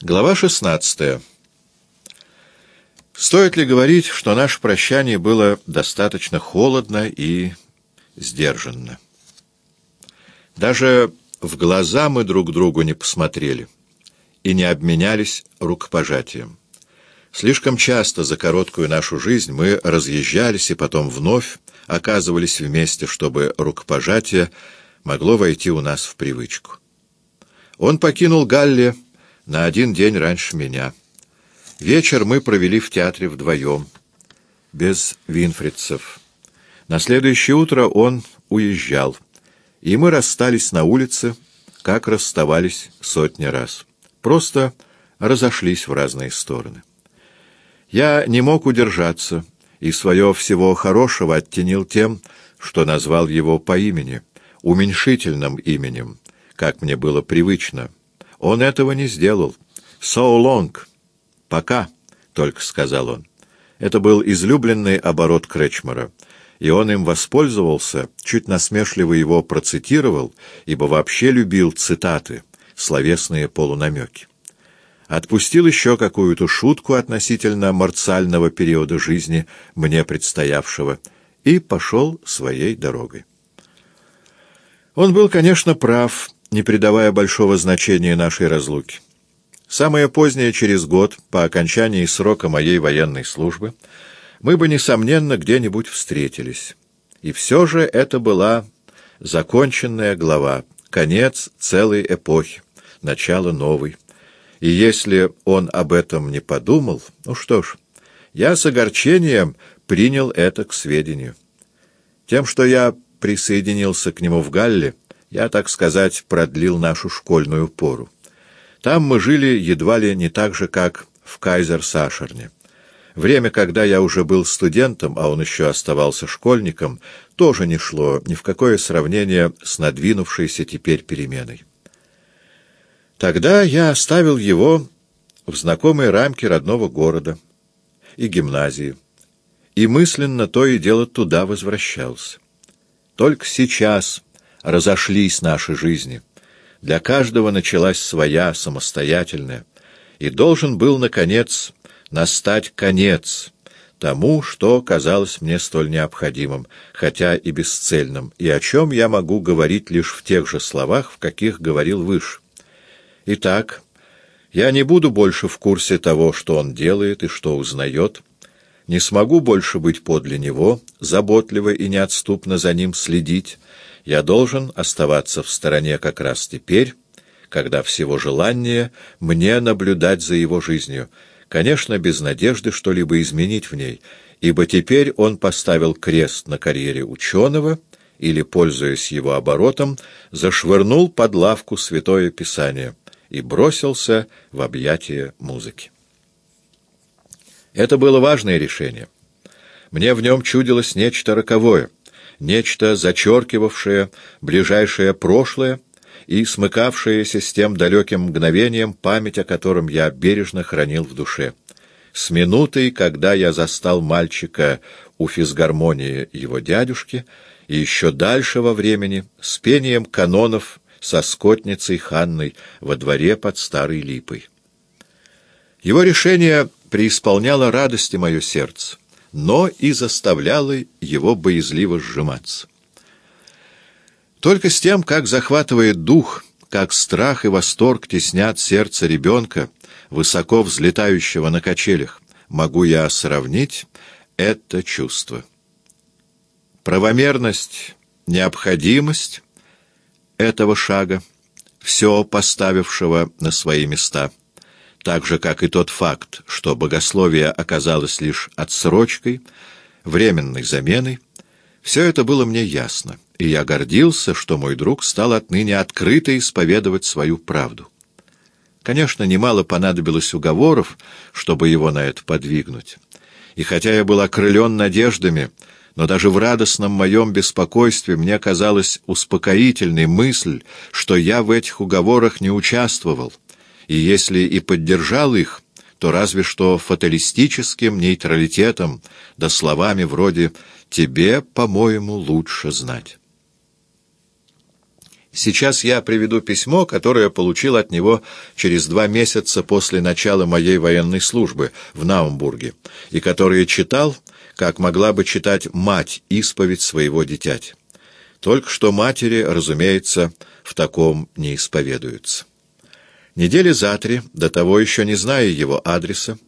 Глава 16. Стоит ли говорить, что наше прощание было достаточно холодно и сдержанно? Даже в глаза мы друг другу не посмотрели и не обменялись рукопожатием. Слишком часто за короткую нашу жизнь мы разъезжались и потом вновь оказывались вместе, чтобы рукопожатие могло войти у нас в привычку. Он покинул Галли на один день раньше меня. Вечер мы провели в театре вдвоем, без винфридцев. На следующее утро он уезжал, и мы расстались на улице, как расставались сотни раз. Просто разошлись в разные стороны. Я не мог удержаться, и свое всего хорошего оттенил тем, что назвал его по имени, уменьшительным именем, как мне было привычно — он этого не сделал. «So long!» «Пока», — только сказал он. Это был излюбленный оборот Кречмара, и он им воспользовался, чуть насмешливо его процитировал, ибо вообще любил цитаты, словесные полунамеки. Отпустил еще какую-то шутку относительно марциального периода жизни, мне предстоявшего, и пошел своей дорогой. Он был, конечно, прав, не придавая большого значения нашей разлуки. Самое позднее, через год, по окончании срока моей военной службы, мы бы, несомненно, где-нибудь встретились. И все же это была законченная глава, конец целой эпохи, начало новой. И если он об этом не подумал, ну что ж, я с огорчением принял это к сведению. Тем, что я присоединился к нему в Галле, я, так сказать, продлил нашу школьную пору. Там мы жили едва ли не так же, как в Кайзер-Сашерне. Время, когда я уже был студентом, а он еще оставался школьником, тоже не шло ни в какое сравнение с надвинувшейся теперь переменой. Тогда я оставил его в знакомой рамке родного города и гимназии, и мысленно то и дело туда возвращался. Только сейчас разошлись наши жизни. Для каждого началась своя, самостоятельная. И должен был, наконец, настать конец тому, что казалось мне столь необходимым, хотя и бесцельным, и о чем я могу говорить лишь в тех же словах, в каких говорил выше. Итак, я не буду больше в курсе того, что он делает и что узнает, не смогу больше быть подле него, заботливо и неотступно за ним следить, я должен оставаться в стороне как раз теперь, когда всего желания мне наблюдать за его жизнью, конечно, без надежды что-либо изменить в ней, ибо теперь он поставил крест на карьере ученого или, пользуясь его оборотом, зашвырнул под лавку Святое Писание и бросился в объятия музыки. Это было важное решение. Мне в нем чудилось нечто роковое — нечто зачеркивавшее ближайшее прошлое и смыкавшееся с тем далеким мгновением, память о котором я бережно хранил в душе. С минутой, когда я застал мальчика у физгармонии его дядюшки, и еще дальше во времени, с пением канонов со скотницей Ханной во дворе под Старой Липой. Его решение преисполняло радости мое сердце но и заставляло его боязливо сжиматься. Только с тем, как захватывает дух, как страх и восторг теснят сердце ребенка, высоко взлетающего на качелях, могу я сравнить это чувство. Правомерность, необходимость этого шага, все поставившего на свои места — так же, как и тот факт, что богословие оказалось лишь отсрочкой, временной заменой, все это было мне ясно, и я гордился, что мой друг стал отныне открыто исповедовать свою правду. Конечно, немало понадобилось уговоров, чтобы его на это подвигнуть. И хотя я был окрылен надеждами, но даже в радостном моем беспокойстве мне казалась успокоительной мысль, что я в этих уговорах не участвовал — и если и поддержал их, то разве что фаталистическим нейтралитетом, да словами вроде «тебе, по-моему, лучше знать». Сейчас я приведу письмо, которое получил от него через два месяца после начала моей военной службы в Наумбурге, и которое читал, как могла бы читать мать исповедь своего дитяти. Только что матери, разумеется, в таком не исповедуются. Недели за три, до того еще не зная его адреса,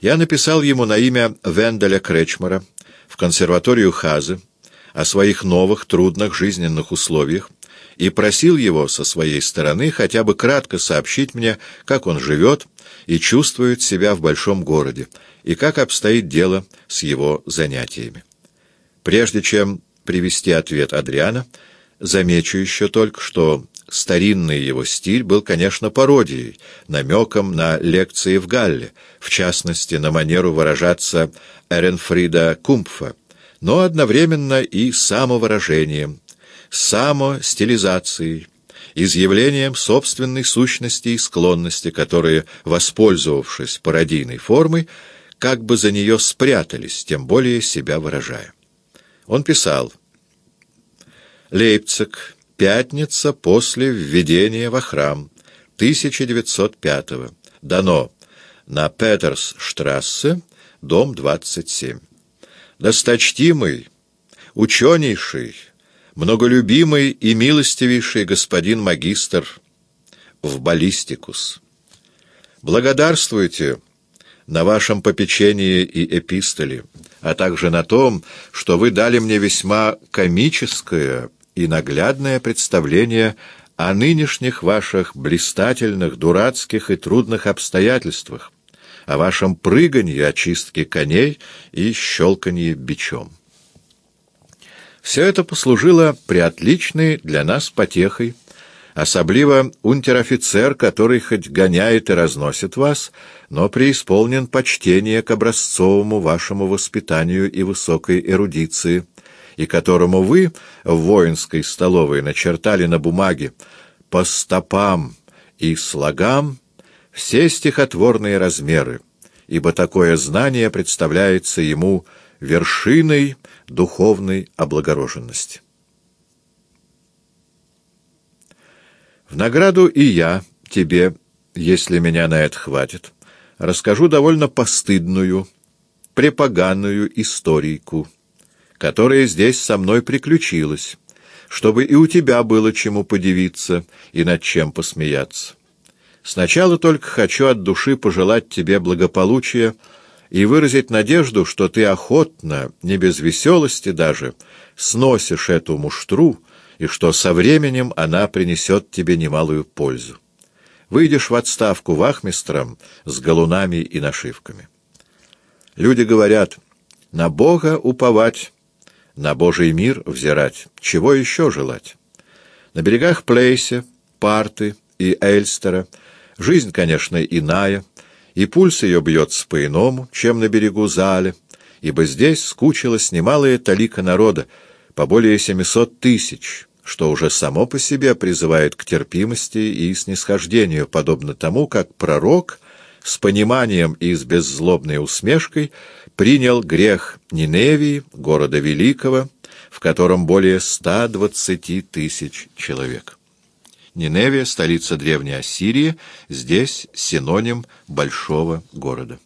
я написал ему на имя Венделя Кречмара в консерваторию Хазы о своих новых трудных жизненных условиях, и просил его со своей стороны хотя бы кратко сообщить мне, как он живет и чувствует себя в большом городе, и как обстоит дело с его занятиями. Прежде чем привести ответ Адриана, замечу еще только, что старинный его стиль был, конечно, пародией, намеком на лекции в Галле, в частности, на манеру выражаться Эренфрида Кумпфа, но одновременно и самовыражением, самостилизацией, изъявлением собственной сущности и склонности, которые, воспользовавшись пародийной формой, как бы за нее спрятались, тем более себя выражая. Он писал «Лейпциг, пятница после введения во храм, 1905 -го. Дано на Петерсштрассе, дом 27. Досточтимый, ученейший, многолюбимый и милостивейший господин магистр в баллистикус. Благодарствуйте на вашем попечении и эпистоле, а также на том, что вы дали мне весьма комическое и наглядное представление о нынешних ваших блистательных, дурацких и трудных обстоятельствах, о вашем прыганье, очистке коней и щелканье бичом. Все это послужило приотличной для нас потехой, особливо унтер-офицер, который хоть гоняет и разносит вас, но преисполнен почтения к образцовому вашему воспитанию и высокой эрудиции, и которому вы в воинской столовой начертали на бумаге по стопам и слогам все стихотворные размеры, ибо такое знание представляется ему вершиной духовной облагороженности. В награду и я тебе, если меня на это хватит, расскажу довольно постыдную, препоганную историйку, которая здесь со мной приключилась, чтобы и у тебя было чему подивиться и над чем посмеяться. Сначала только хочу от души пожелать тебе благополучия и выразить надежду, что ты охотно, не без веселости даже, сносишь эту муштру, и что со временем она принесет тебе немалую пользу. Выйдешь в отставку вахмистром с галунами и нашивками. Люди говорят, на Бога уповать, на Божий мир взирать, чего еще желать? На берегах Плейсе, Парты и Эльстера жизнь, конечно, иная — и пульс ее бьется по-иному, чем на берегу Заля, ибо здесь скучилась немалая талика народа, по более семисот тысяч, что уже само по себе призывает к терпимости и снисхождению, подобно тому, как пророк с пониманием и с беззлобной усмешкой принял грех Ниневии, города Великого, в котором более ста двадцати тысяч человек. Ниневия, столица Древней Ассирии, здесь синоним большого города.